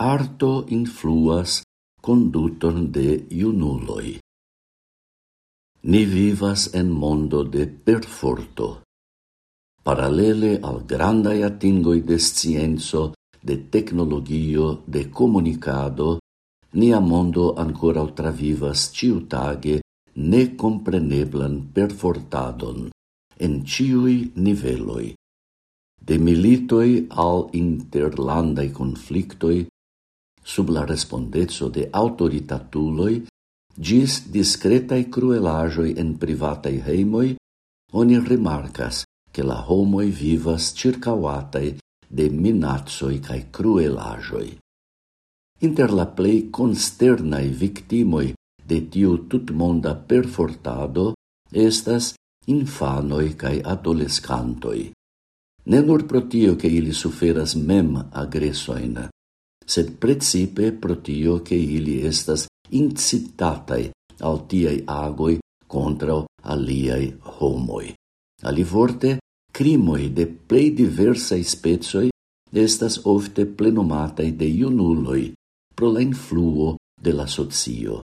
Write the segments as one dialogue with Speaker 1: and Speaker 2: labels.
Speaker 1: arto influas conduton de iunuloi. Ni vivas en mondo de perforto. Paralele al grandai atingoi de scienzo, de tecnologio, de comunicado, nia mondo ancora ultravivas ciutage necompreneblan perfortadon en ciui niveloi, de militoi al interlandai conflictoi sub la respondezzo de autoritatuloi gis discretai cruelajoi en privatai heimoi, oni remarcas che la homoi vivas circauatai de minatsoi cae cruelajoi. Inter la plei consternai victimoi de tiu tutmonda perfortado estas infanoi cae adolescantoi. Ne nur pro tio che ili suferas mem agressoin, sed precipe pro tio che ili estas incitatai al tiai agoi contra aliai homoi. Ali forte, crimoi de plei diversai specioi estas ofte plenomatai de iunuloi pro la influo de la socio.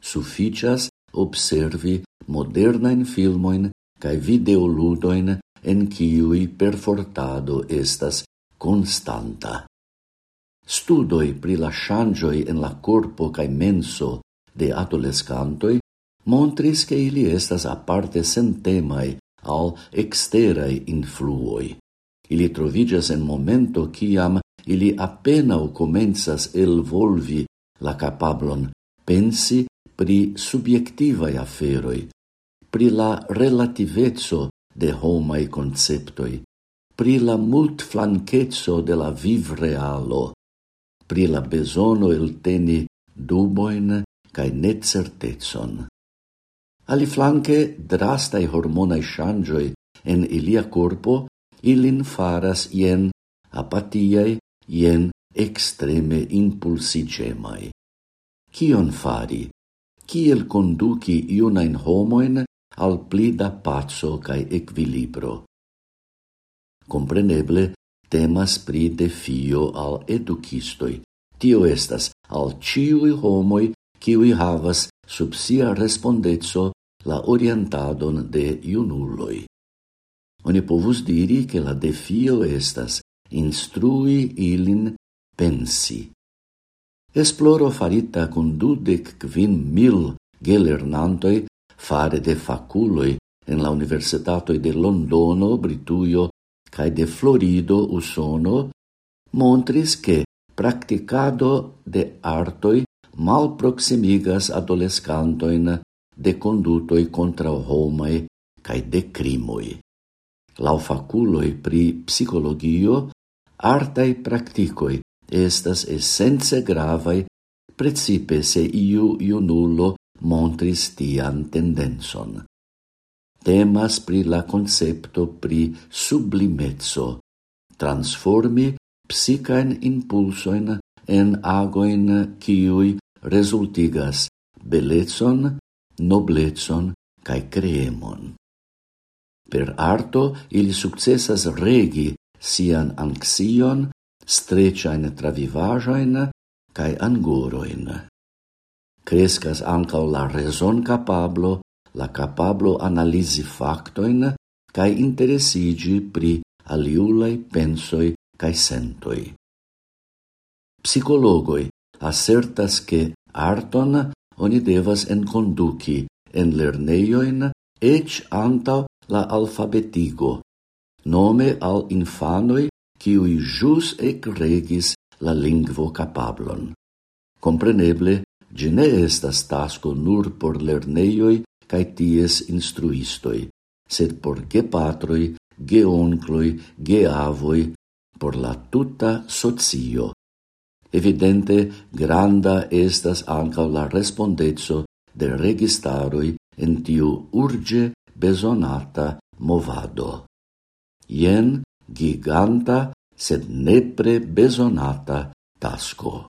Speaker 1: Sufficias observi modernain filmoin cae videoludoin en ciui perfortado estas constanta studoi pri la changioi en la corpo cae menso de adolescantoi montris che ili estas aparte sentemai al exterai influoi. Ili trovigas en momento ciam ili apenao comenzas elvolvi la capablon pensi pri subiectivai aferoi, pri la relativezzo de homai conceptoi, pri la multflanquezzo de la viv realo, pri la besono elteni duboin cae necertezon. Ali flanque, drastai hormonai shangioi en ilia corpo ilin faras ien apatiae, ien extreme impulsigemai. Cion fari? Ciel conduci iunain homoin al pli da pazzo cae equilibro? Compreneble, Temas pri defio al educistoi. Tio estas al ciui homoi kiui havas sub sia respondezzo la orientadon de iunulloi. Oni povus diri che la defio estas instrui ilin pensi. Esploro farita con dudec quin mil gelernantoi fare de faculoi en la universitatoi de Londono, Brituio cae de Florido Usono montris che practicado de artoi mal proximigas adolescantoin de condutoi contra homai cae de crimoi. Lau faculoi pri psicologio, artai practicoi estas essenze gravai precipe se iu iunulo montris tian tendenson temas pri la concepto pri sublimezzo, transformi psicaen impulsoin en agoin kiui resultigas belezon, noblezon cae creemon. Per arto ili successas regi sian anxion, streciain travivajain cae angoroin. Crescas ancao la reson capablo la capablo analisi factoin cae interesigi pri aliulai pensoi cae sentoi. Psicologoi assertas che arton oni devas enconduci en lerneioin ec anta la alfabetigo, nome al infanoi qui jus ec regis la lingvo capablon. Compreneble, gi ne estas tasco nur por lerneioi cae ties instruistoi, sed por ge patroi, ge oncloi, ge avoi, por la tuta socio. Evidente, granda estas anca la respondezzo de registaroi en tiu urge besonata movado. Ien giganta, sed nepre besonata tasco.